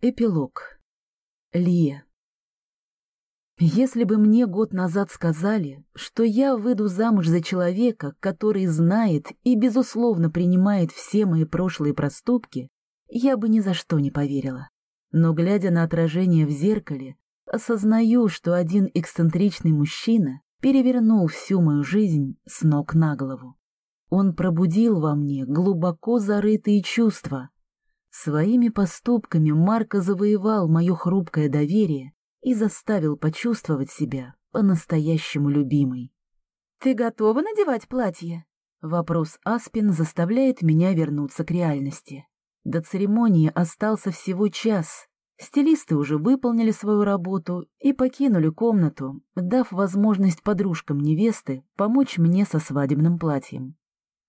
Эпилог. Лия. Если бы мне год назад сказали, что я выйду замуж за человека, который знает и, безусловно, принимает все мои прошлые проступки, я бы ни за что не поверила. Но, глядя на отражение в зеркале, осознаю, что один эксцентричный мужчина перевернул всю мою жизнь с ног на голову. Он пробудил во мне глубоко зарытые чувства, Своими поступками Марко завоевал мое хрупкое доверие и заставил почувствовать себя по-настоящему любимой. «Ты готова надевать платье?» Вопрос Аспин заставляет меня вернуться к реальности. До церемонии остался всего час. Стилисты уже выполнили свою работу и покинули комнату, дав возможность подружкам невесты помочь мне со свадебным платьем.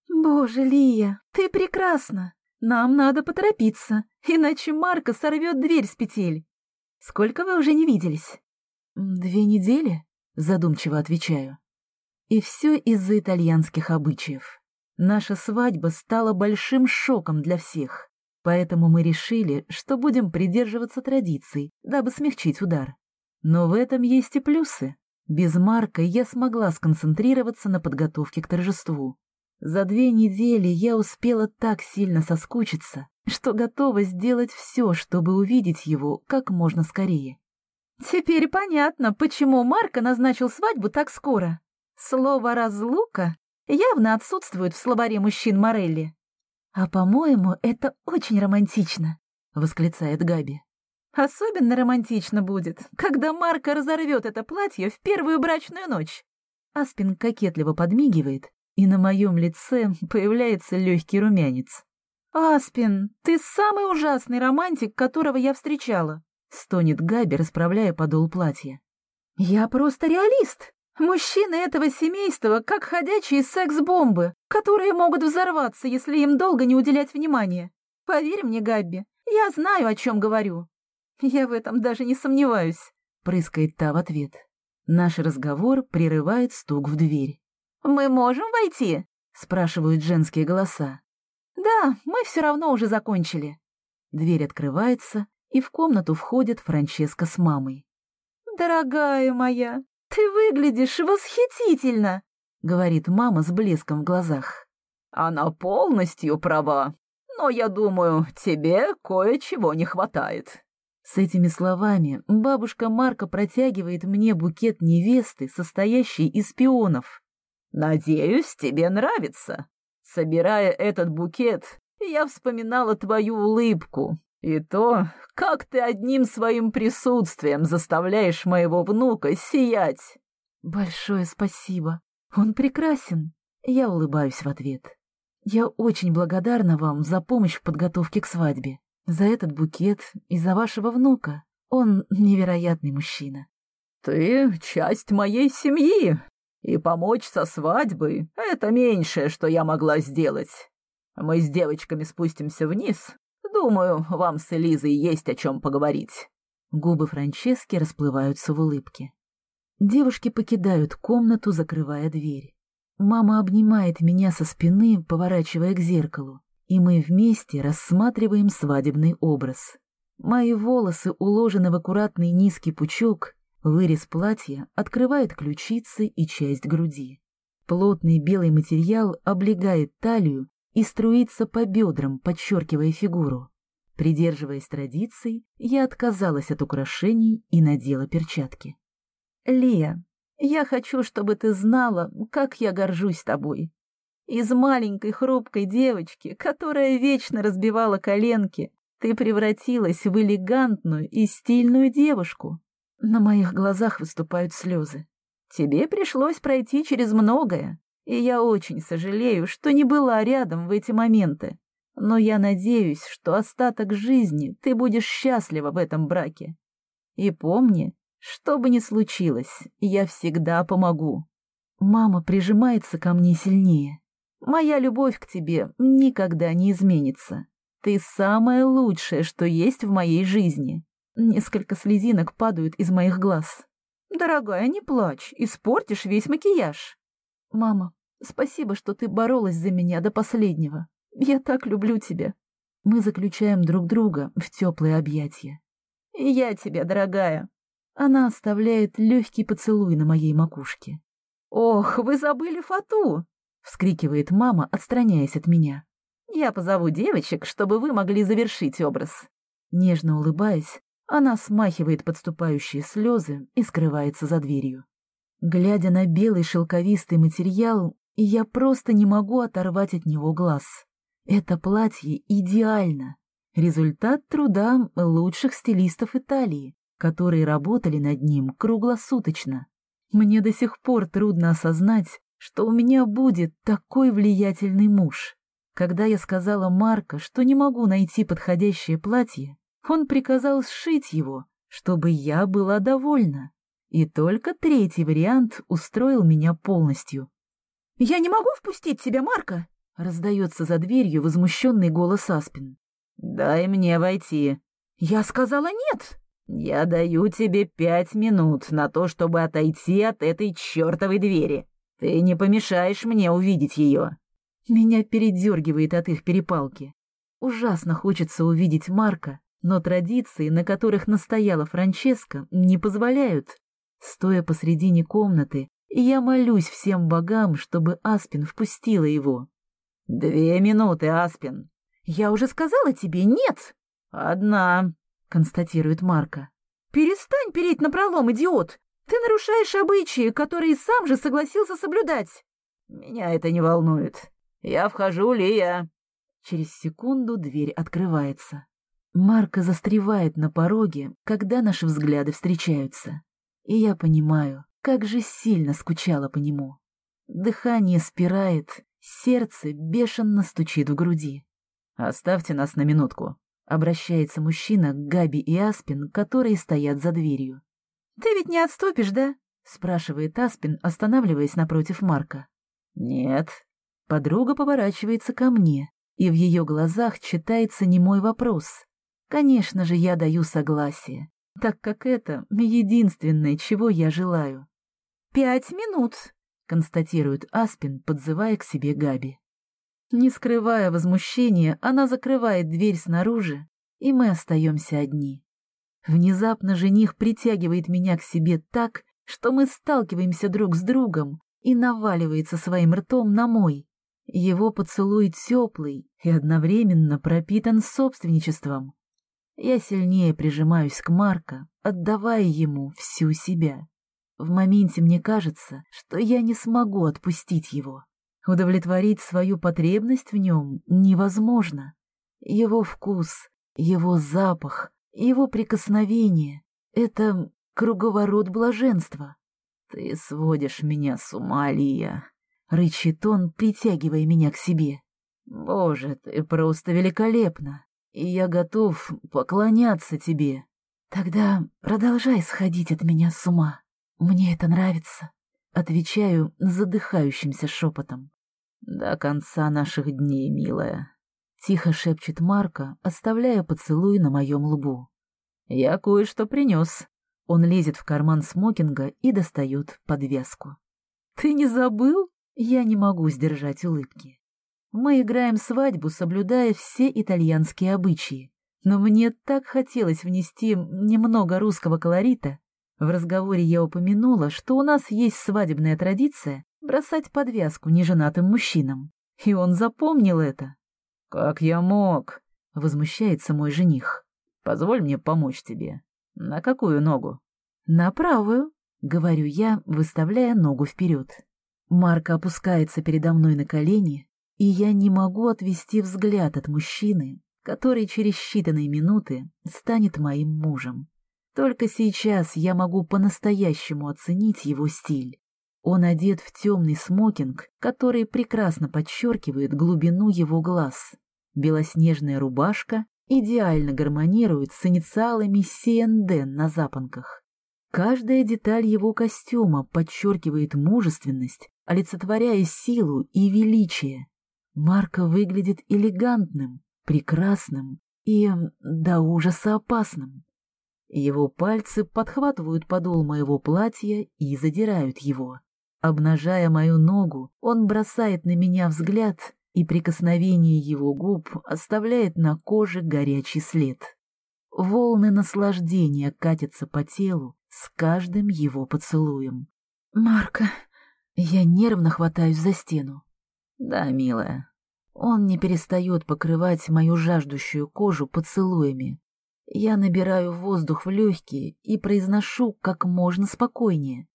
«Боже, Лия, ты прекрасна!» Нам надо поторопиться, иначе Марка сорвет дверь с петель. Сколько вы уже не виделись? Две недели, задумчиво отвечаю. И все из-за итальянских обычаев. Наша свадьба стала большим шоком для всех, поэтому мы решили, что будем придерживаться традиций, дабы смягчить удар. Но в этом есть и плюсы. Без Марка я смогла сконцентрироваться на подготовке к торжеству. За две недели я успела так сильно соскучиться, что готова сделать все, чтобы увидеть его как можно скорее. Теперь понятно, почему Марко назначил свадьбу так скоро. Слово «разлука» явно отсутствует в словаре мужчин Морелли. «А, по-моему, это очень романтично», — восклицает Габи. «Особенно романтично будет, когда Марко разорвет это платье в первую брачную ночь». Аспин кокетливо подмигивает, и на моем лице появляется легкий румянец. «Аспин, ты самый ужасный романтик, которого я встречала», — стонет Габи, расправляя подол платья. «Я просто реалист. Мужчины этого семейства как ходячие секс-бомбы, которые могут взорваться, если им долго не уделять внимания. Поверь мне, Габби, я знаю, о чем говорю. Я в этом даже не сомневаюсь», — прыскает та в ответ. Наш разговор прерывает стук в дверь. «Мы можем войти?» — спрашивают женские голоса. «Да, мы все равно уже закончили». Дверь открывается, и в комнату входит Франческа с мамой. «Дорогая моя, ты выглядишь восхитительно!» — говорит мама с блеском в глазах. «Она полностью права, но я думаю, тебе кое-чего не хватает». С этими словами бабушка Марка протягивает мне букет невесты, состоящий из пионов. «Надеюсь, тебе нравится. Собирая этот букет, я вспоминала твою улыбку и то, как ты одним своим присутствием заставляешь моего внука сиять». «Большое спасибо. Он прекрасен». Я улыбаюсь в ответ. «Я очень благодарна вам за помощь в подготовке к свадьбе, за этот букет и за вашего внука. Он невероятный мужчина». «Ты часть моей семьи, и помочь со свадьбой — это меньшее, что я могла сделать. Мы с девочками спустимся вниз. Думаю, вам с Элизой есть о чем поговорить». Губы Франчески расплываются в улыбке. Девушки покидают комнату, закрывая дверь. Мама обнимает меня со спины, поворачивая к зеркалу, и мы вместе рассматриваем свадебный образ. Мои волосы уложены в аккуратный низкий пучок, Вырез платья открывает ключицы и часть груди. Плотный белый материал облегает талию и струится по бедрам, подчеркивая фигуру. Придерживаясь традиций, я отказалась от украшений и надела перчатки. «Лия, я хочу, чтобы ты знала, как я горжусь тобой. Из маленькой хрупкой девочки, которая вечно разбивала коленки, ты превратилась в элегантную и стильную девушку. На моих глазах выступают слезы. Тебе пришлось пройти через многое, и я очень сожалею, что не была рядом в эти моменты. Но я надеюсь, что остаток жизни ты будешь счастлива в этом браке. И помни, что бы ни случилось, я всегда помогу. Мама прижимается ко мне сильнее. Моя любовь к тебе никогда не изменится. Ты самое лучшее, что есть в моей жизни. Несколько слезинок падают из моих глаз. «Дорогая, не плачь, испортишь весь макияж». «Мама, спасибо, что ты боролась за меня до последнего. Я так люблю тебя». Мы заключаем друг друга в теплые объятия. «И я тебе, дорогая». Она оставляет легкий поцелуй на моей макушке. «Ох, вы забыли фату!» — вскрикивает мама, отстраняясь от меня. «Я позову девочек, чтобы вы могли завершить образ». Нежно улыбаясь, она смахивает подступающие слезы и скрывается за дверью. Глядя на белый шелковистый материал, я просто не могу оторвать от него глаз. Это платье идеально. Результат труда лучших стилистов Италии, которые работали над ним круглосуточно. Мне до сих пор трудно осознать, что у меня будет такой влиятельный муж. Когда я сказала Марко, что не могу найти подходящее платье, он приказал сшить его, чтобы я была довольна. И только третий вариант устроил меня полностью. «Я не могу впустить тебя, Марка!» — раздается за дверью возмущенный голос Аспин. «Дай мне войти». «Я сказала нет!» «Я даю тебе пять минут на то, чтобы отойти от этой чертовой двери. Ты не помешаешь мне увидеть ее». Меня передергивает от их перепалки. Ужасно хочется увидеть Марка, но традиции, на которых настояла Франческа, не позволяют. Стоя посредине комнаты, я молюсь всем богам, чтобы Аспин впустила его. «Две минуты, Аспин!» «Я уже сказала тебе нет!» «Одна», — констатирует Марка. «Перестань переть напролом, идиот! Ты нарушаешь обычаи, которые сам же согласился соблюдать!» «Меня это не волнует. Я вхожу, Лия!» Через секунду дверь открывается. Марка застревает на пороге, когда наши взгляды встречаются. И я понимаю, как же сильно скучала по нему. Дыхание спирает, сердце бешено стучит в груди. «Оставьте нас на минутку», — обращается мужчина к Габи и Аспин, которые стоят за дверью. «Ты ведь не отступишь, да?» — спрашивает Аспин, останавливаясь напротив Марка. «Нет». Подруга поворачивается ко мне, и в ее глазах читается немой вопрос. Конечно же, я даю согласие, так как это единственное, чего я желаю. «Пять минут», — констатирует Аспин, подзывая к себе Габи. Не скрывая возмущения, она закрывает дверь снаружи, и мы остаемся одни. Внезапно жених притягивает меня к себе так, что мы сталкиваемся друг с другом и наваливается своим ртом на мой. Его поцелуй теплый и одновременно пропитан собственничеством. Я сильнее прижимаюсь к Марко, отдавая ему всю себя. В моменте мне кажется, что я не смогу отпустить его. Удовлетворить свою потребность в нем невозможно. Его вкус, его запах, его прикосновение — это круговорот блаженства. «Ты сводишь меня с ума, Лия!» — рычит он, притягивая меня к себе. «Боже, ты просто великолепна! И я готов поклоняться тебе. Тогда продолжай сходить от меня с ума. Мне это нравится. Отвечаю задыхающимся шепотом. До конца наших дней, милая. Тихо шепчет Марка, оставляя поцелуй на моем лбу. Я кое-что принес. Он лезет в карман смокинга и достает подвеску. Ты не забыл? Я не могу сдержать улыбки. Мы играем свадьбу, соблюдая все итальянские обычаи. Но мне так хотелось внести немного русского колорита. В разговоре я упомянула, что у нас есть свадебная традиция бросать подвязку неженатым мужчинам. И он запомнил это. «Как я мог?» — возмущается мой жених. «Позволь мне помочь тебе. На какую ногу?» «На правую», — говорю я, выставляя ногу вперед. Марка опускается передо мной на колени, и я не могу отвести взгляд от мужчины, который через считанные минуты станет моим мужем. Только сейчас я могу по-настоящему оценить его стиль. Он одет в темный смокинг, который прекрасно подчеркивает глубину его глаз. Белоснежная рубашка идеально гармонирует с инициалами CND на запонках. Каждая деталь его костюма подчеркивает мужественность, олицетворяя силу и величие. Марко выглядит элегантным, прекрасным и до ужаса опасным. Его пальцы подхватывают подол моего платья и задирают его. Обнажая мою ногу, он бросает на меня взгляд, и прикосновение его губ оставляет на коже горячий след. Волны наслаждения катятся по телу с каждым его поцелуем. «Марка!» Я нервно хватаюсь за стену. «Да, милая». Он не перестает покрывать мою жаждущую кожу поцелуями. Я набираю воздух в легкие и произношу как можно спокойнее.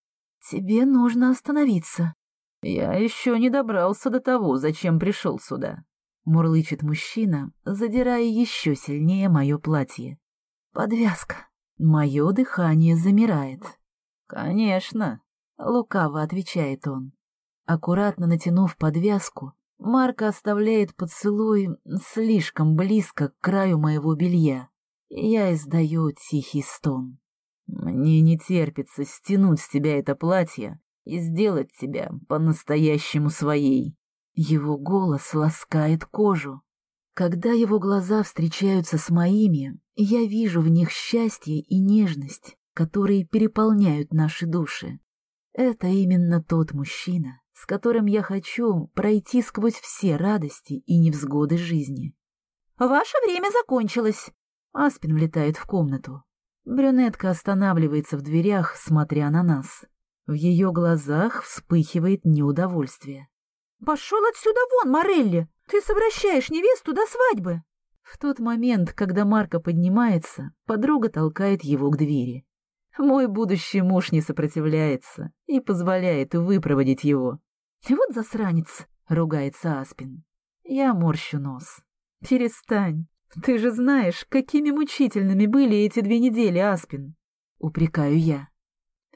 «Тебе нужно остановиться». «Я еще не добрался до того, зачем пришел сюда», — мурлычет мужчина, задирая еще сильнее мое платье. «Подвязка». Мое дыхание замирает. «Конечно», — лукаво отвечает он. Аккуратно натянув подвязку, Марка оставляет поцелуй слишком близко к краю моего белья. Я издаю тихий стон. «Мне не терпится стянуть с тебя это платье и сделать тебя по-настоящему своей». Его голос ласкает кожу. Когда его глаза встречаются с моими, я вижу в них счастье и нежность, которые переполняют наши души. Это именно тот мужчина, с которым я хочу пройти сквозь все радости и невзгоды жизни. «Ваше время закончилось!» Аспин влетает в комнату. Брюнетка останавливается в дверях, смотря на нас. В ее глазах вспыхивает неудовольствие. «Пошел отсюда вон, Морелли! Ты совращаешь невесту до свадьбы!» В тот момент, когда Марко поднимается, подруга толкает его к двери. Мой будущий муж не сопротивляется и позволяет выпроводить его. «Вот засранец!» — ругается Аспин. Я морщу нос. «Перестань. Ты же знаешь, какими мучительными были эти две недели, Аспин!» — упрекаю я.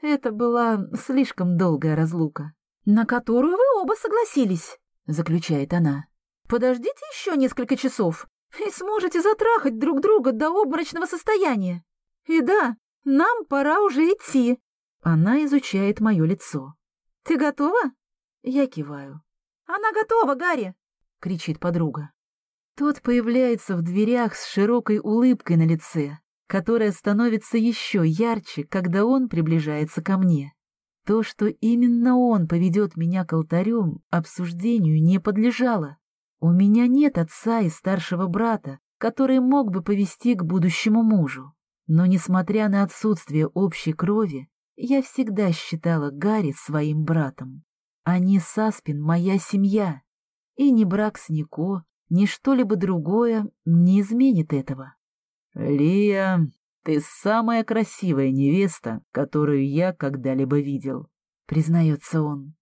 Это была слишком долгая разлука. «На которую вы оба согласились», — заключает она. «Подождите еще несколько часов и сможете затрахать друг друга до обморочного состояния. И да, нам пора уже идти». Она изучает мое лицо. «Ты готова?» Я киваю. «Она готова, Гарри!» — кричит подруга. Тот появляется в дверях с широкой улыбкой на лице, которая становится еще ярче, когда он приближается ко мне. То, что именно он поведет меня к алтарю, обсуждению не подлежало. У меня нет отца и старшего брата, который мог бы повести к будущему мужу. Но, несмотря на отсутствие общей крови, я всегда считала Гарри своим братом. Они с Аспин моя семья, и ни брак с Нико, ни что-либо другое не изменит этого. «Лия, ты самая красивая невеста, которую я когда-либо видел», — признается он.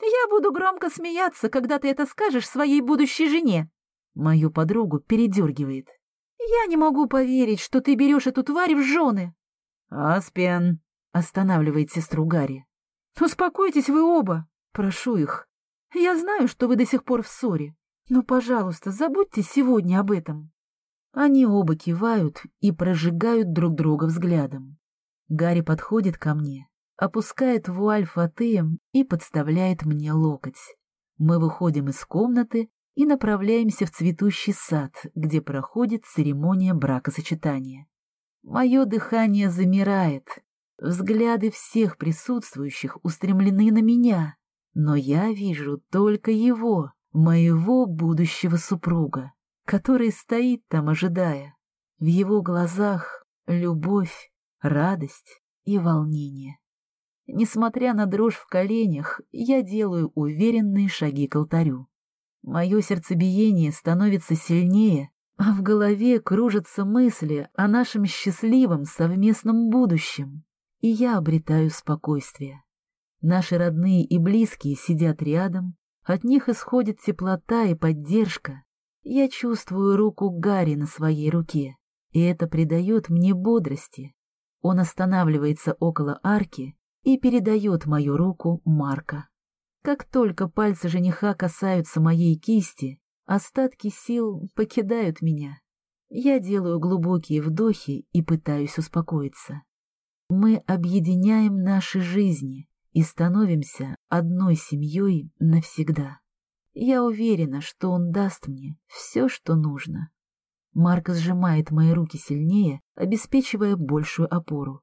«Я буду громко смеяться, когда ты это скажешь своей будущей жене». Мою подругу передергивает. «Я не могу поверить, что ты берешь эту тварь в жены». «Аспен», — останавливает сестру Гарри. «Успокойтесь вы оба», Прошу их. Я знаю, что вы до сих пор в ссоре, но, пожалуйста, забудьте сегодня об этом. Они оба кивают и прожигают друг друга взглядом. Гарри подходит ко мне, опускает вуаль фатеем и подставляет мне локоть. Мы выходим из комнаты и направляемся в цветущий сад, где проходит церемония бракосочетания. Мое дыхание замирает, взгляды всех присутствующих устремлены на меня, но я вижу только его, моего будущего супруга, который стоит там, ожидая. В его глазах любовь, радость и волнение. Несмотря на дрожь в коленях, я делаю уверенные шаги к алтарю. Мое сердцебиение становится сильнее, а в голове кружатся мысли о нашем счастливом совместном будущем, и я обретаю спокойствие. Наши родные и близкие сидят рядом, от них исходит теплота и поддержка. Я чувствую руку Гарри на своей руке, и это придает мне бодрости. Он останавливается около арки и передает мою руку Марка. Как только пальцы жениха касаются моей кисти, остатки сил покидают меня. Я делаю глубокие вдохи и пытаюсь успокоиться. Мы объединяем наши жизни, и становимся одной семьей навсегда. Я уверена, что он даст мне все, что нужно. Марк сжимает мои руки сильнее, обеспечивая большую опору.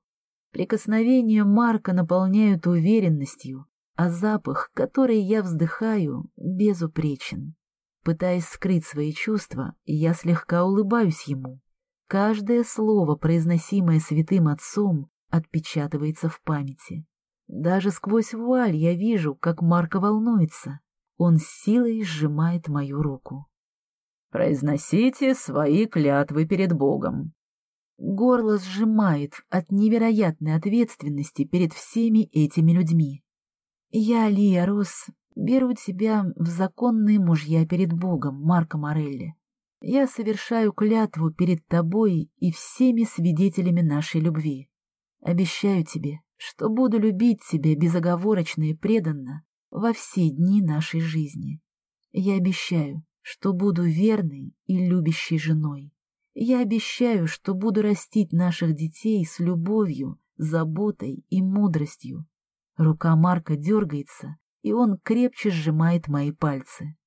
Прикосновения Марка наполняют уверенностью, а запах, который я вздыхаю, безупречен. Пытаясь скрыть свои чувства, я слегка улыбаюсь ему. Каждое слово, произносимое святым отцом, отпечатывается в памяти. Даже сквозь вуаль я вижу, как Марко волнуется. Он силой сжимает мою руку. «Произносите свои клятвы перед Богом». Горло сжимает от невероятной ответственности перед всеми этими людьми. Я, Лия Рос, беру тебя в законные мужья перед Богом, Марко Морелли. Я совершаю клятву перед тобой и всеми свидетелями нашей любви. Обещаю тебе, что буду любить тебя безоговорочно и преданно во все дни нашей жизни. Я обещаю, что буду верной и любящей женой. Я обещаю, что буду растить наших детей с любовью, заботой и мудростью. Рука Марка дергается, и он крепче сжимает мои пальцы.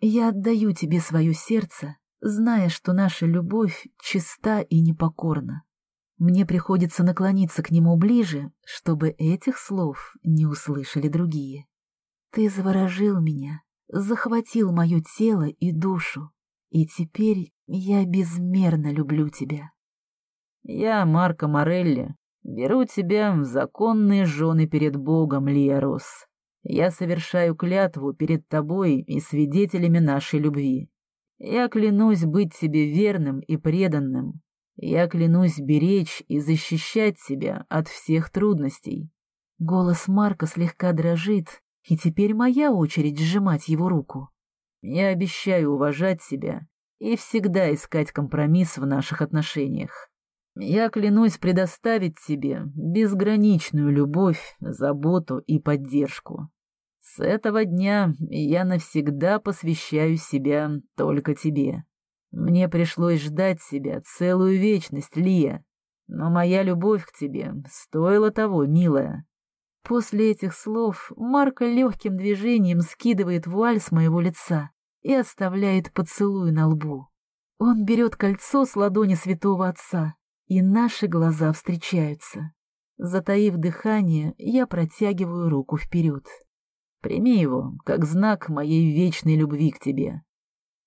Я отдаю тебе свое сердце, зная, что наша любовь чиста и непокорна. Мне приходится наклониться к нему ближе, чтобы этих слов не услышали другие. Ты заворожил меня, захватил мое тело и душу, и теперь я безмерно люблю тебя. Я, Марко Морелли, беру тебя в законные жены перед Богом, Лиарос. Я совершаю клятву перед тобой и свидетелями нашей любви. Я клянусь быть тебе верным и преданным, я клянусь беречь и защищать тебя от всех трудностей. Голос Марка слегка дрожит, и теперь моя очередь сжимать его руку. Я обещаю уважать тебя и всегда искать компромисс в наших отношениях. Я клянусь предоставить тебе безграничную любовь, заботу и поддержку. С этого дня я навсегда посвящаю себя только тебе. Мне пришлось ждать себя целую вечность, Лия, но моя любовь к тебе стоила того, милая. После этих слов Марка легким движением скидывает вуаль с моего лица и оставляет поцелуй на лбу. Он берет кольцо с ладони святого отца, и наши глаза встречаются. Затаив дыхание, я протягиваю руку вперед. Прими его, как знак моей вечной любви к тебе.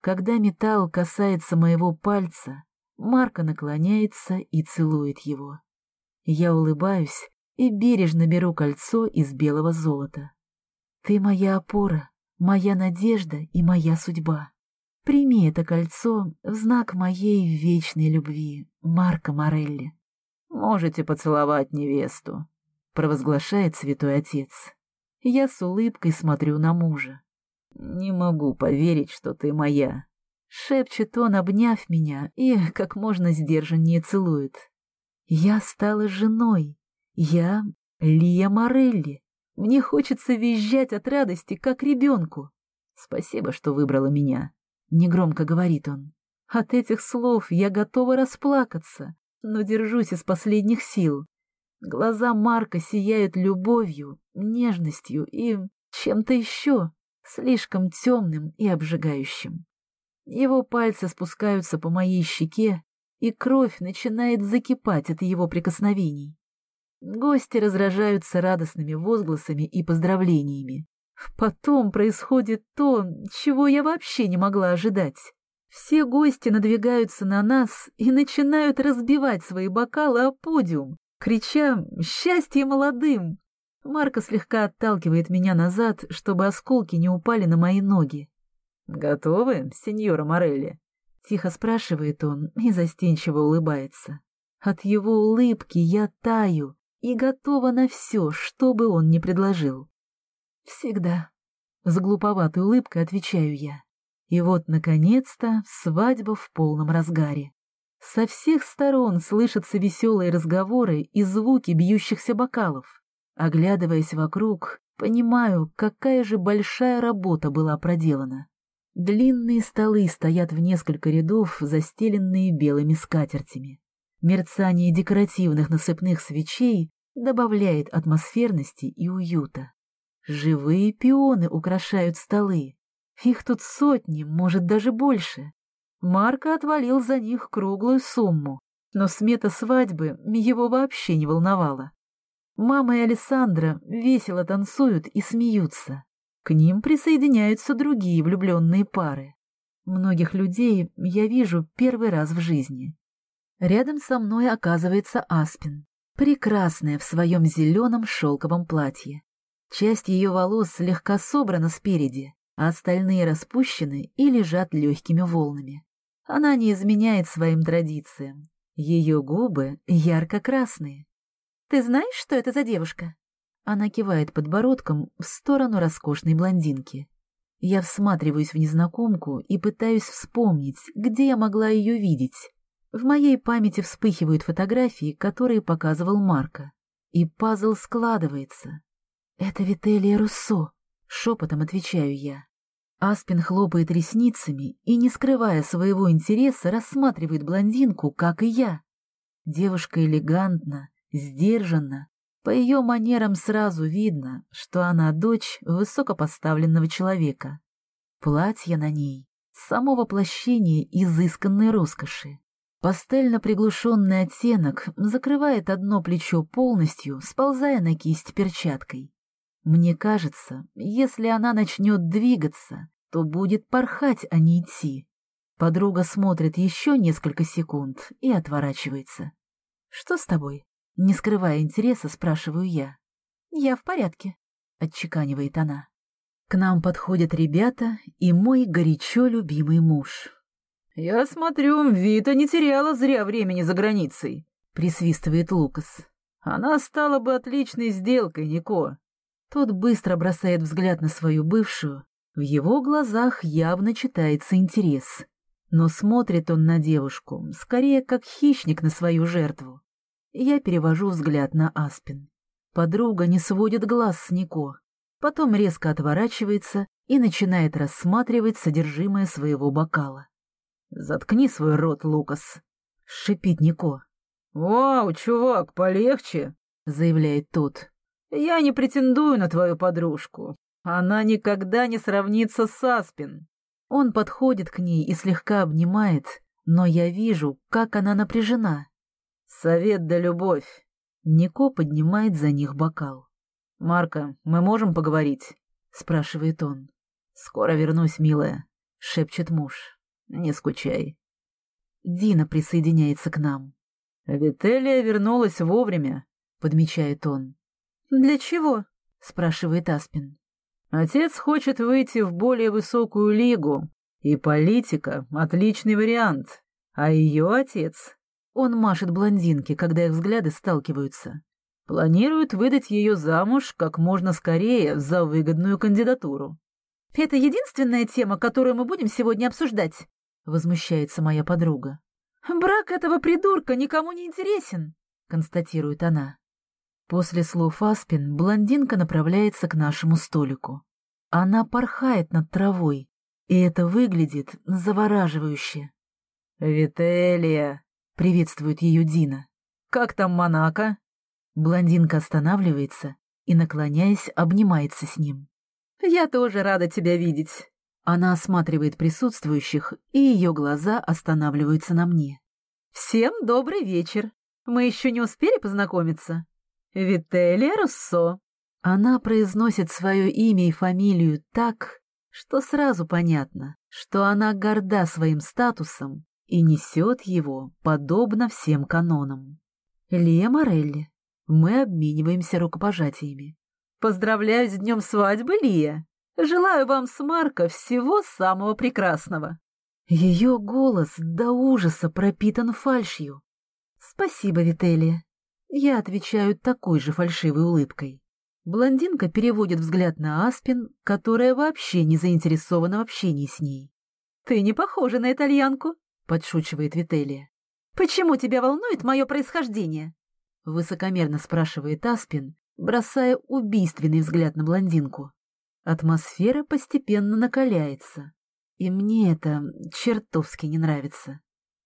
Когда металл касается моего пальца, Марка наклоняется и целует его. Я улыбаюсь и бережно беру кольцо из белого золота. Ты моя опора, моя надежда и моя судьба. Прими это кольцо в знак моей вечной любви, Марка Морелли. Можете поцеловать невесту, провозглашает святой отец. Я с улыбкой смотрю на мужа. «Не могу поверить, что ты моя», — шепчет он, обняв меня, и как можно сдержаннее целует. «Я стала женой. Я Лия Морелли. Мне хочется визжать от радости, как ребенку. Спасибо, что выбрала меня», — негромко говорит он. От этих слов я готова расплакаться, но держусь из последних сил. Глаза Марка сияют любовью, нежностью и чем-то еще слишком темным и обжигающим. Его пальцы спускаются по моей щеке, и кровь начинает закипать от его прикосновений. Гости разражаются радостными возгласами и поздравлениями. Потом происходит то, чего я вообще не могла ожидать. Все гости надвигаются на нас и начинают разбивать свои бокалы о подиум, крича «Счастье молодым!» Марко слегка отталкивает меня назад, чтобы осколки не упали на мои ноги. «Готовы, сеньора Морелли?» — тихо спрашивает он и застенчиво улыбается. От его улыбки я таю и готова на все, что бы он ни предложил. «Всегда», — с глуповатой улыбкой отвечаю я. И вот, наконец-то, свадьба в полном разгаре. Со всех сторон слышатся веселые разговоры и звуки бьющихся бокалов. Оглядываясь вокруг, понимаю, какая же большая работа была проделана. Длинные столы стоят в несколько рядов, застеленные белыми скатертями. Мерцание декоративных насыпных свечей добавляет атмосферности и уюта. Живые пионы украшают столы. Их тут сотни, может, даже больше. Марко отвалил за них круглую сумму, но смета свадьбы его вообще не волновала. Мама и Александра весело танцуют и смеются. К ним присоединяются другие влюбленные пары. Многих людей я вижу первый раз в жизни. Рядом со мной оказывается Аспин, прекрасная в своем зеленом шелковом платье. Часть ее волос слегка собрана спереди, а остальные распущены и лежат легкими волнами. Она не изменяет своим традициям. Ее губы ярко-красные. «Ты знаешь, что это за девушка?» Она кивает подбородком в сторону роскошной блондинки. Я всматриваюсь в незнакомку и пытаюсь вспомнить, где я могла ее видеть. В моей памяти вспыхивают фотографии, которые показывал Марко. И пазл складывается. «Это Вителия Руссо», — шепотом отвечаю я. Аспин хлопает ресницами и, не скрывая своего интереса, рассматривает блондинку, как и я. Девушка элегантна, сдержанна, по ее манерам сразу видно, что она дочь высокопоставленного человека. Платье на ней — само воплощение изысканной роскоши. Пастельно-приглушенный оттенок закрывает одно плечо полностью, сползая на кисть перчаткой. Мне кажется, если она начнет двигаться, то будет порхать, а не идти. Подруга смотрит еще несколько секунд и отворачивается. «Что с тобой?» Не скрывая интереса, спрашиваю я. «Я в порядке», — отчеканивает она. К нам подходят ребята и мой горячо любимый муж. «Я смотрю, Вита не теряла зря времени за границей», — присвистывает Лукас. «Она стала бы отличной сделкой, Нико». Тот быстро бросает взгляд на свою бывшую. В его глазах явно читается интерес. Но смотрит он на девушку, скорее как хищник на свою жертву. Я перевожу взгляд на Аспин. Подруга не сводит глаз с Нико, потом резко отворачивается и начинает рассматривать содержимое своего бокала. «Заткни свой рот, Лукас!» — шипит Нико. «Вау, чувак, полегче!» — заявляет тот. «Я не претендую на твою подружку. Она никогда не сравнится с Аспин». Он подходит к ней и слегка обнимает, но я вижу, как она напряжена. Совет да любовь. Нико поднимает за них бокал. «Марка, мы можем поговорить?» — спрашивает он. «Скоро вернусь, милая», — шепчет муж. «Не скучай». Дина присоединяется к нам. «Вителия вернулась вовремя», — подмечает он. «Для чего?» — спрашивает Аспин. «Отец хочет выйти в более высокую лигу, и политика — отличный вариант. А ее отец он машет блондинке, когда их взгляды сталкиваются. Планирует выдать ее замуж как можно скорее за выгодную кандидатуру. «Это единственная тема, которую мы будем сегодня обсуждать», — возмущается моя подруга. «Брак этого придурка никому не интересен», — констатирует она. После слов Аспин блондинка направляется к нашему столику. Она порхает над травой, и это выглядит завораживающе. «Вителия!» Приветствует ее Дина. «Как там Монако?» Блондинка останавливается и, наклоняясь, обнимается с ним. «Я тоже рада тебя видеть». Она осматривает присутствующих, и ее глаза останавливаются на мне. «Всем добрый вечер. Мы еще не успели познакомиться. Вителия Руссо». Она произносит свое имя и фамилию так, что сразу понятно, что она горда своим статусом и несет его подобно всем канонам. Лия Морелли. Мы обмениваемся рукопожатиями. «Поздравляю с днем свадьбы, Лия! Желаю вам с Марко всего самого прекрасного!» Ее голос до ужаса пропитан фальшью. «Спасибо, Вителия!» Я отвечаю такой же фальшивой улыбкой. Блондинка переводит взгляд на Аспин, которая вообще не заинтересована в общении с ней. «Ты не похожа на итальянку!» Подшучивает Вителия. «Почему тебя волнует мое происхождение?» Высокомерно спрашивает Аспин, бросая убийственный взгляд на блондинку. Атмосфера постепенно накаляется, и мне это чертовски не нравится.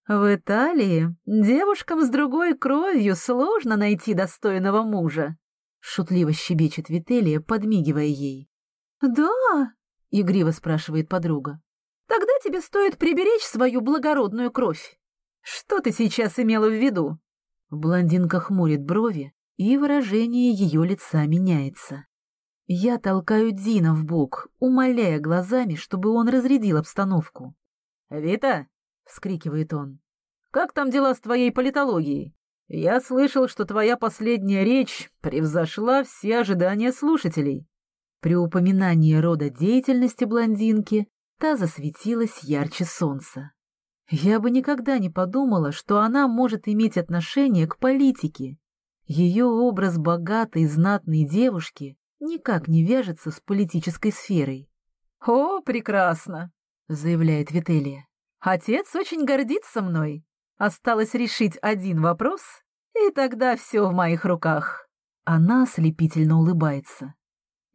«В Италии девушкам с другой кровью сложно найти достойного мужа», — шутливо щебечет Вителия, подмигивая ей. «Да?» — игриво спрашивает подруга. Тогда тебе стоит приберечь свою благородную кровь. Что ты сейчас имела в виду? Блондинка хмурит брови, и выражение ее лица меняется. Я толкаю Дина в бок, умоляя глазами, чтобы он разрядил обстановку. «Вита!» — вскрикивает он. «Как там дела с твоей политологией? Я слышал, что твоя последняя речь превзошла все ожидания слушателей». При упоминании рода деятельности блондинки та засветилась ярче солнца. Я бы никогда не подумала, что она может иметь отношение к политике. Ее образ богатой, знатной девушки никак не вяжется с политической сферой. «О, прекрасно!» — заявляет Вителия. «Отец очень гордится мной. Осталось решить один вопрос, и тогда все в моих руках». Она ослепительно улыбается.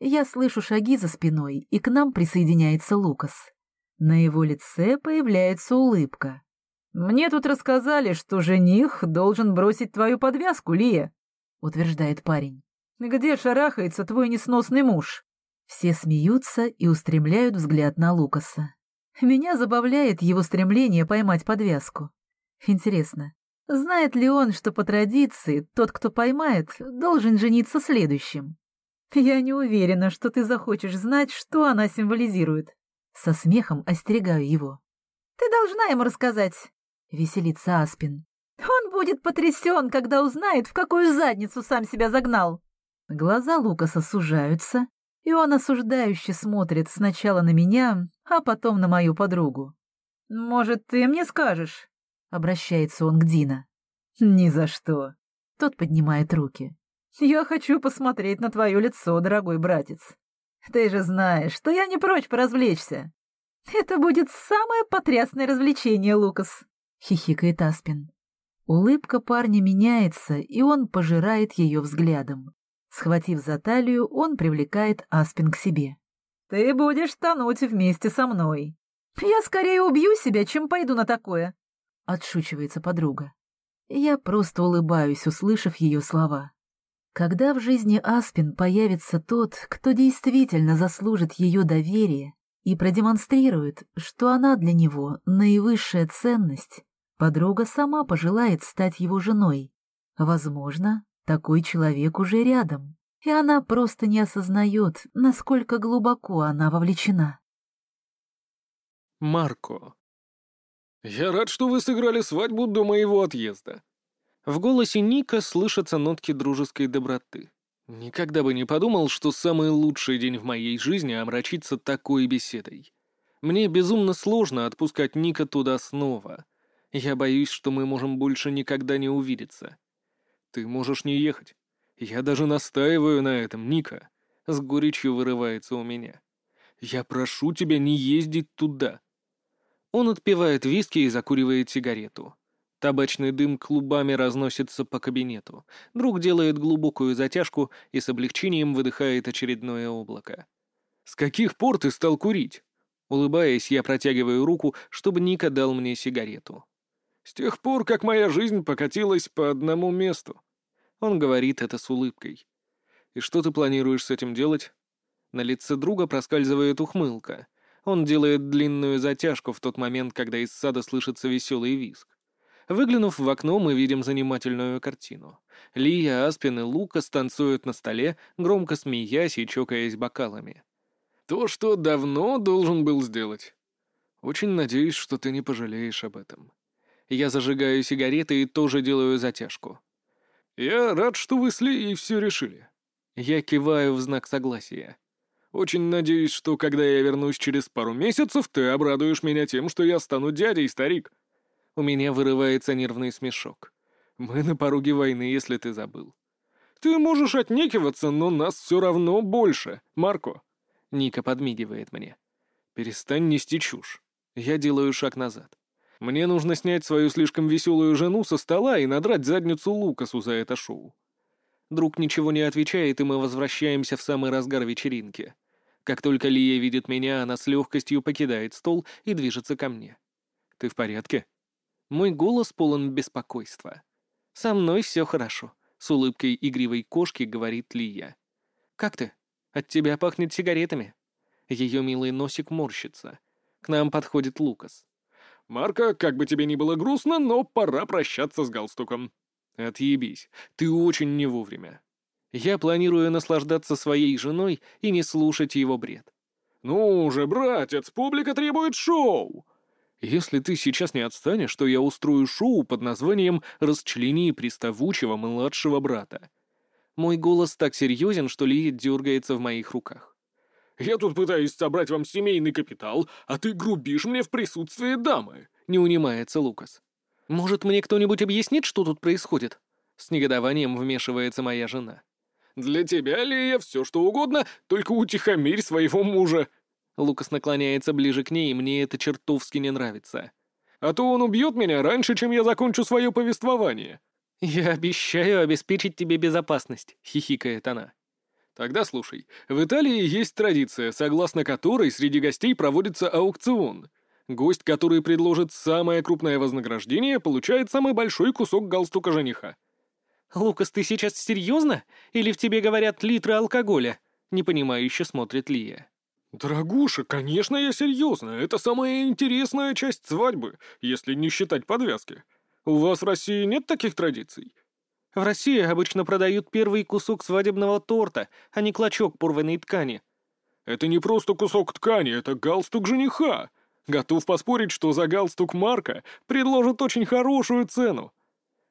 Я слышу шаги за спиной, и к нам присоединяется Лукас. На его лице появляется улыбка. «Мне тут рассказали, что жених должен бросить твою подвязку, Лия», — утверждает парень. «Где шарахается твой несносный муж?» Все смеются и устремляют взгляд на Лукаса. Меня забавляет его стремление поймать подвязку. Интересно, знает ли он, что по традиции тот, кто поймает, должен жениться следующим? Я не уверена, что ты захочешь знать, что она символизирует. Со смехом остерегаю его. «Ты должна ему рассказать», — веселится Аспин. «Он будет потрясен, когда узнает, в какую задницу сам себя загнал». Глаза Лукаса сужаются, и он осуждающе смотрит сначала на меня, а потом на мою подругу. «Может, ты мне скажешь?» — обращается он к Дина. «Ни за что». Тот поднимает руки. «Я хочу посмотреть на твое лицо, дорогой братец. Ты же знаешь, что я не прочь поразвлечься. Это будет самое потрясное развлечение, Лукас, — хихикает Аспин. Улыбка парня меняется, и он пожирает ее взглядом. Схватив за талию, он привлекает Аспин к себе. «Ты будешь тонуть вместе со мной». «Я скорее убью себя, чем пойду на такое», — отшучивается подруга. Я просто улыбаюсь, услышав ее слова. Когда в жизни Аспин появится тот, кто действительно заслужит ее доверие и продемонстрирует, что она для него наивысшая ценность, подруга сама пожелает стать его женой. Возможно, такой человек уже рядом, и она просто не осознает, насколько глубоко она вовлечена. Марко. «Я рад, что вы сыграли свадьбу до моего отъезда. В голосе Ника слышатся нотки дружеской доброты. Никогда бы не подумал, что самый лучший день в моей жизни омрачится такой беседой. Мне безумно сложно отпускать Ника туда снова. Я боюсь, что мы можем больше никогда не увидеться. Ты можешь не ехать. Я даже настаиваю на этом, Ника. С горечью вырывается у меня. Я прошу тебя не ездить туда. Он отпивает виски и закуривает сигарету. Табачный дым клубами разносится по кабинету. Друг делает глубокую затяжку и с облегчением выдыхает очередное облако. «С каких пор ты стал курить?» Улыбаясь, я протягиваю руку, чтобы Ника дал мне сигарету. «С тех пор, как моя жизнь покатилась по одному месту». Он говорит это с улыбкой. «И что ты планируешь с этим делать?» На лице друга проскальзывает ухмылка. Он делает длинную затяжку в тот момент, когда из сада слышится веселый визг. Выглянув в окно, мы видим занимательную картину. Лия, Аспин и Лука станцуют на столе, громко смеясь и чокаясь бокалами. То, что давно должен был сделать. Очень надеюсь, что ты не пожалеешь об этом. Я зажигаю сигареты и тоже делаю затяжку. Я рад, что вы с Лией все решили. Я киваю в знак согласия. Очень надеюсь, что когда я вернусь через пару месяцев, ты обрадуешь меня тем, что я стану дядей, старик. У меня вырывается нервный смешок. Мы на пороге войны, если ты забыл. Ты можешь отнекиваться, но нас все равно больше, Марко. Ника подмигивает мне. Перестань нести чушь. Я делаю шаг назад. Мне нужно снять свою слишком веселую жену со стола и надрать задницу Лукасу за это шоу. Друг ничего не отвечает, и мы возвращаемся в самый разгар вечеринки. Как только Лия видит меня, она с легкостью покидает стол и движется ко мне. «Ты в порядке?» Мой голос полон беспокойства. «Со мной все хорошо», — с улыбкой игривой кошки говорит Лия. «Как ты? От тебя пахнет сигаретами». Ее милый носик морщится. К нам подходит Лукас. «Марка, как бы тебе ни было грустно, но пора прощаться с галстуком». «Отъебись, ты очень не вовремя». Я планирую наслаждаться своей женой и не слушать его бред. «Ну же, братец, публика требует шоу!» Если ты сейчас не отстанешь, то я устрою шоу под названием «Расчлени приставучего младшего брата». Мой голос так серьезен, что Лия дергается в моих руках. «Я тут пытаюсь собрать вам семейный капитал, а ты грубишь мне в присутствии дамы», — не унимается Лукас. «Может, мне кто-нибудь объяснит, что тут происходит?» С негодованием вмешивается моя жена. «Для тебя, Лия, все что угодно, только утихомирь своего мужа», Лукас наклоняется ближе к ней, и мне это чертовски не нравится. «А то он убьет меня раньше, чем я закончу свое повествование». «Я обещаю обеспечить тебе безопасность», — хихикает она. «Тогда слушай. В Италии есть традиция, согласно которой среди гостей проводится аукцион. Гость, который предложит самое крупное вознаграждение, получает самый большой кусок галстука жениха». «Лукас, ты сейчас серьезно? Или в тебе говорят литры алкоголя?» — непонимающе смотрит Лия. «Дорогуша, конечно, я серьезно. Это самая интересная часть свадьбы, если не считать подвязки. У вас в России нет таких традиций?» «В России обычно продают первый кусок свадебного торта, а не клочок порванной ткани». «Это не просто кусок ткани, это галстук жениха. Готов поспорить, что за галстук Марка предложат очень хорошую цену».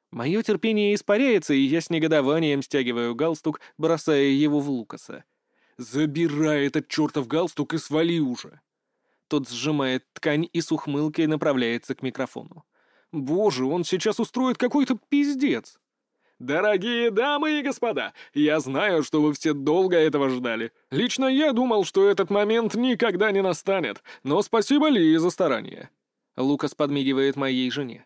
Мое терпение испаряется, и я с негодованием стягиваю галстук, бросая его в Лукаса. «Забирай этот чертов галстук и свали уже!» Тот сжимает ткань и с ухмылкой направляется к микрофону. «Боже, он сейчас устроит какой-то пиздец!» «Дорогие дамы и господа, я знаю, что вы все долго этого ждали. Лично я думал, что этот момент никогда не настанет, но спасибо Ли за старание». Лукас подмигивает моей жене.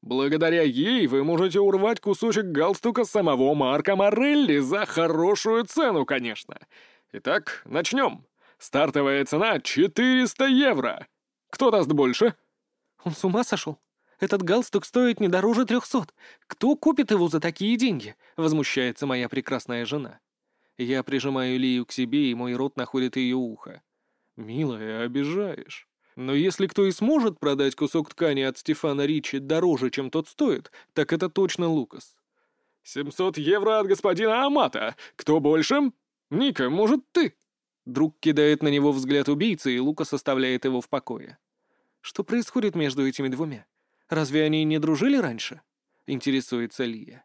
«Благодаря ей вы можете урвать кусочек галстука самого Марка Морелли за хорошую цену, конечно. Итак, начнем. Стартовая цена — 400 евро. Кто даст больше? Он с ума сошел? Этот галстук стоит не дороже трехсот. Кто купит его за такие деньги? Возмущается моя прекрасная жена. Я прижимаю Лию к себе, и мой рот находит ее ухо. «Милая, обижаешь. Но если кто и сможет продать кусок ткани от Стефана Ричи дороже, чем тот стоит, так это точно Лукас». «Семьсот евро от господина Амата. Кто больше?» «Ника, может, ты?» Друг кидает на него взгляд убийцы, и Лука составляет его в покое. «Что происходит между этими двумя? Разве они не дружили раньше?» — интересуется Лия.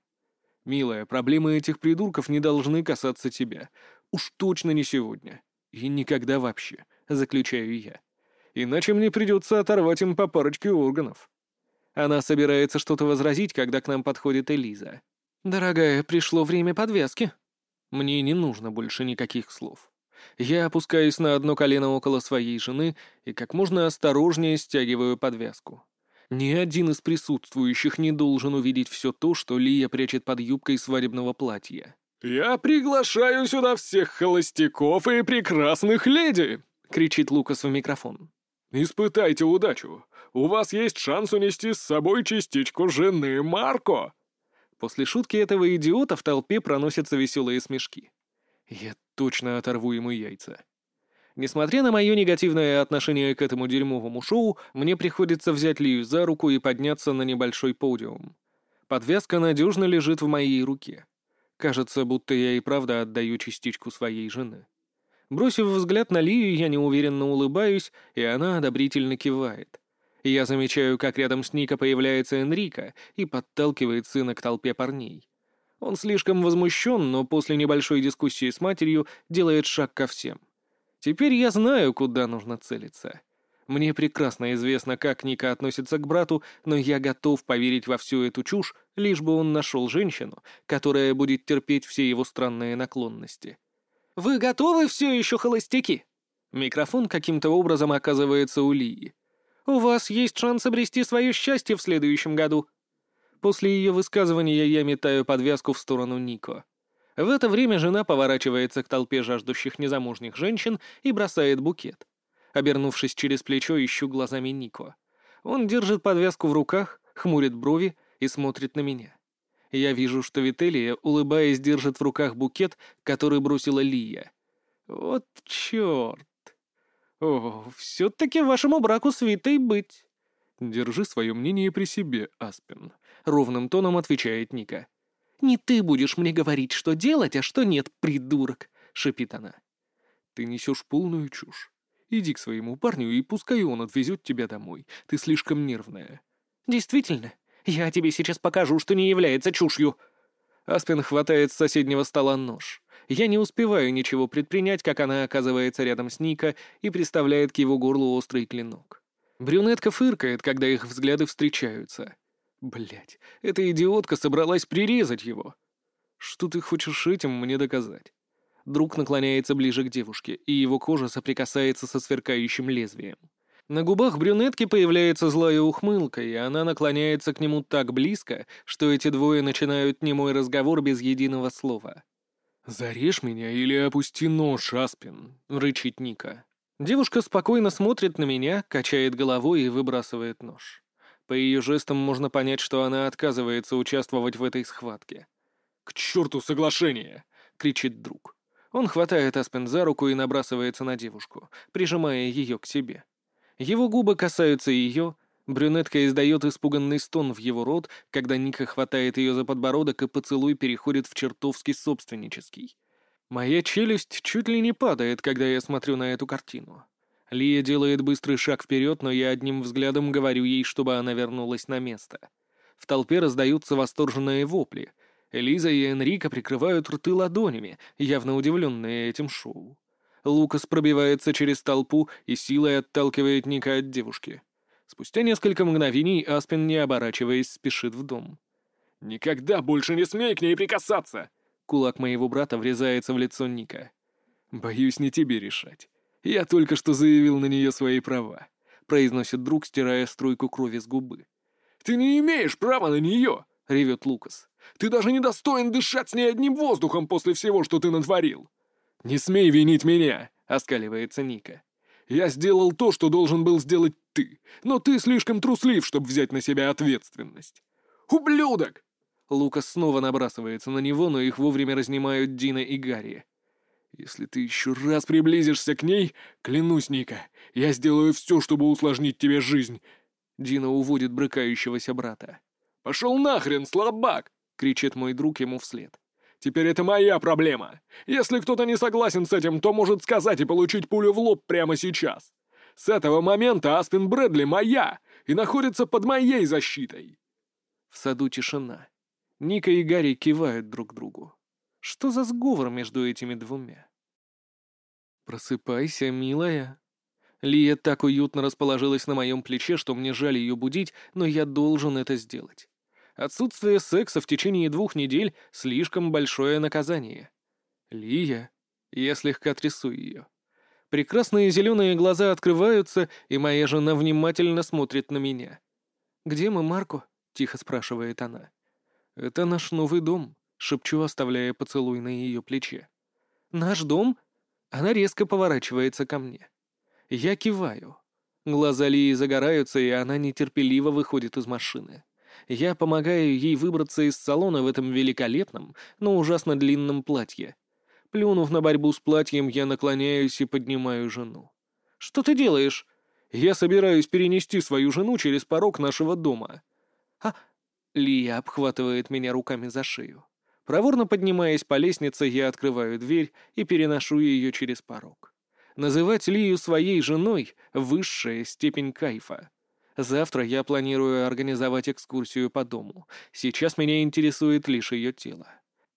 «Милая, проблемы этих придурков не должны касаться тебя. Уж точно не сегодня. И никогда вообще», — заключаю я. «Иначе мне придется оторвать им по парочке органов». Она собирается что-то возразить, когда к нам подходит Элиза. «Дорогая, пришло время подвязки», мне не нужно больше никаких слов. Я опускаюсь на одно колено около своей жены и как можно осторожнее стягиваю подвязку. Ни один из присутствующих не должен увидеть все то, что Лия прячет под юбкой свадебного платья. «Я приглашаю сюда всех холостяков и прекрасных леди!» — кричит Лукас в микрофон. «Испытайте удачу. У вас есть шанс унести с собой частичку жены Марко!» После шутки этого идиота в толпе проносятся веселые смешки. Я точно оторву ему яйца. Несмотря на мое негативное отношение к этому дерьмовому шоу, мне приходится взять Лию за руку и подняться на небольшой подиум. Подвязка надежно лежит в моей руке. Кажется, будто я и правда отдаю частичку своей жены. Бросив взгляд на Лию, я неуверенно улыбаюсь, и она одобрительно кивает. Я замечаю, как рядом с Ника появляется Энрика и подталкивает сына к толпе парней. Он слишком возмущен, но после небольшой дискуссии с матерью делает шаг ко всем. Теперь я знаю, куда нужно целиться. Мне прекрасно известно, как Ника относится к брату, но я готов поверить во всю эту чушь, лишь бы он нашел женщину, которая будет терпеть все его странные наклонности. «Вы готовы все еще, холостяки?» Микрофон каким-то образом оказывается у Лии. У вас есть шанс обрести свое счастье в следующем году». После ее высказывания я метаю подвязку в сторону Нико. В это время жена поворачивается к толпе жаждущих незамужних женщин и бросает букет. Обернувшись через плечо, ищу глазами Нико. Он держит подвязку в руках, хмурит брови и смотрит на меня. Я вижу, что Вителия, улыбаясь, держит в руках букет, который бросила Лия. Вот черт! «О, все-таки вашему браку с быть». «Держи свое мнение при себе, Аспен», — ровным тоном отвечает Ника. «Не ты будешь мне говорить, что делать, а что нет, придурок», — шипит она. «Ты несешь полную чушь. Иди к своему парню, и пускай он отвезет тебя домой. Ты слишком нервная». «Действительно, я тебе сейчас покажу, что не является чушью». Аспин хватает с соседнего стола нож. Я не успеваю ничего предпринять, как она оказывается рядом с Ника и приставляет к его горлу острый клинок. Брюнетка фыркает, когда их взгляды встречаются. Блять, эта идиотка собралась прирезать его. Что ты хочешь этим мне доказать? Друг наклоняется ближе к девушке, и его кожа соприкасается со сверкающим лезвием. На губах брюнетки появляется злая ухмылка, и она наклоняется к нему так близко, что эти двое начинают немой разговор без единого слова. «Зарежь меня или опусти нож, Аспин», — рычит Ника. Девушка спокойно смотрит на меня, качает головой и выбрасывает нож. По ее жестам можно понять, что она отказывается участвовать в этой схватке. «К черту соглашение!» — кричит друг. Он хватает Аспен за руку и набрасывается на девушку, прижимая ее к себе. Его губы касаются ее, брюнетка издает испуганный стон в его рот, когда Ника хватает ее за подбородок и поцелуй переходит в чертовски собственнический. Моя челюсть чуть ли не падает, когда я смотрю на эту картину. Лия делает быстрый шаг вперед, но я одним взглядом говорю ей, чтобы она вернулась на место. В толпе раздаются восторженные вопли. Элиза и Энрика прикрывают рты ладонями, явно удивленные этим шоу. Лукас пробивается через толпу и силой отталкивает Ника от девушки. Спустя несколько мгновений Аспин, не оборачиваясь, спешит в дом. «Никогда больше не смей к ней прикасаться!» Кулак моего брата врезается в лицо Ника. «Боюсь не тебе решать. Я только что заявил на нее свои права», — произносит друг, стирая струйку крови с губы. «Ты не имеешь права на нее!» — ревет Лукас. «Ты даже не достоин дышать с ней одним воздухом после всего, что ты натворил!» «Не смей винить меня!» — оскаливается Ника. «Я сделал то, что должен был сделать ты, но ты слишком труслив, чтобы взять на себя ответственность». «Ублюдок!» Лукас снова набрасывается на него, но их вовремя разнимают Дина и Гарри. «Если ты еще раз приблизишься к ней, клянусь, Ника, я сделаю все, чтобы усложнить тебе жизнь». Дина уводит брыкающегося брата. «Пошел нахрен, слабак!» — кричит мой друг ему вслед. «Теперь это моя проблема. Если кто-то не согласен с этим, то может сказать и получить пулю в лоб прямо сейчас. С этого момента Аспин Брэдли моя и находится под моей защитой». В саду тишина. Ника и Гарри кивают друг другу. Что за сговор между этими двумя? «Просыпайся, милая». Лия так уютно расположилась на моем плече, что мне жаль ее будить, но я должен это сделать. Отсутствие секса в течение двух недель — слишком большое наказание. Лия... Я слегка трясу ее. Прекрасные зеленые глаза открываются, и моя жена внимательно смотрит на меня. «Где мы, Марко?» — тихо спрашивает она. «Это наш новый дом», шепчу, оставляя поцелуй на ее плече. «Наш дом?» Она резко поворачивается ко мне. Я киваю. Глаза Лии загораются, и она нетерпеливо выходит из машины. Я помогаю ей выбраться из салона в этом великолепном, но ужасно длинном платье. Плюнув на борьбу с платьем, я наклоняюсь и поднимаю жену. «Что ты делаешь?» «Я собираюсь перенести свою жену через порог нашего дома». «А...» Лия обхватывает меня руками за шею. Проворно поднимаясь по лестнице, я открываю дверь и переношу ее через порог. Называть Лию своей женой — высшая степень кайфа. Завтра я планирую организовать экскурсию по дому. Сейчас меня интересует лишь ее тело.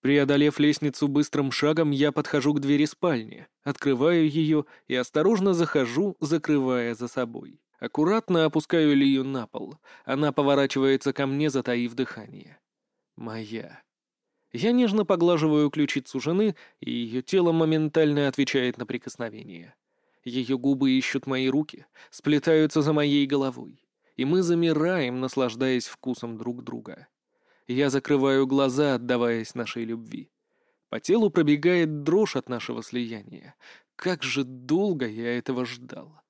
Преодолев лестницу быстрым шагом, я подхожу к двери спальни, открываю ее и осторожно захожу, закрывая за собой. Аккуратно опускаю Лию на пол. Она поворачивается ко мне, затаив дыхание. Моя. Я нежно поглаживаю ключицу жены, и ее тело моментально отвечает на прикосновение. Ее губы ищут мои руки, сплетаются за моей головой, и мы замираем, наслаждаясь вкусом друг друга. Я закрываю глаза, отдаваясь нашей любви. По телу пробегает дрожь от нашего слияния. Как же долго я этого ждал.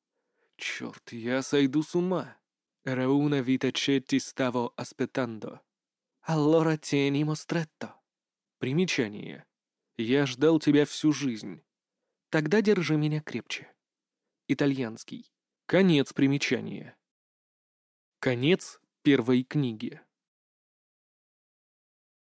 Черт, я сойду с ума. Рауна вита четти ставо аспетандо. Allora tienimo stretto. Примечание. Я ждал тебя всю жизнь. Тогда держи меня крепче. Итальянский. Конец примечания. Конец первой книги.